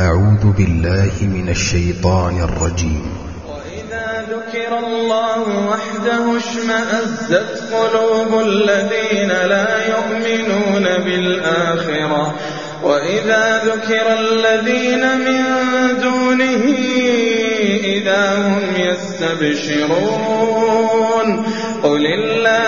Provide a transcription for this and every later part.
أعوذ بالله من الشيطان الرجيم. وإذا ذكر الله وحده اشمأزت قلوب الذين لا يؤمنون بالآخرة. وإذا ذكر الذين من دونه إذا هم يستبشرون. قل اللهم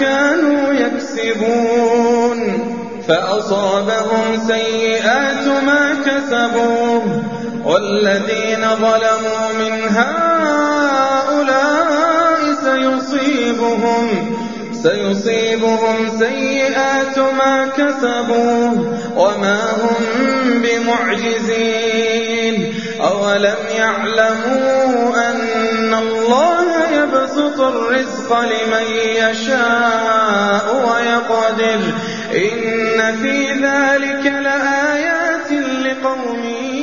كانوا يكسبون فأصابهم سيئات ما كسبوا والذين ظلموا من هؤلاء سيصيبهم سيصيبهم سيئات ما كسبوا وما هم بمعجزين أولم يعلموا أن الله الرزق لمن يشاء ويقدر إن في ذلك لآيات لقوم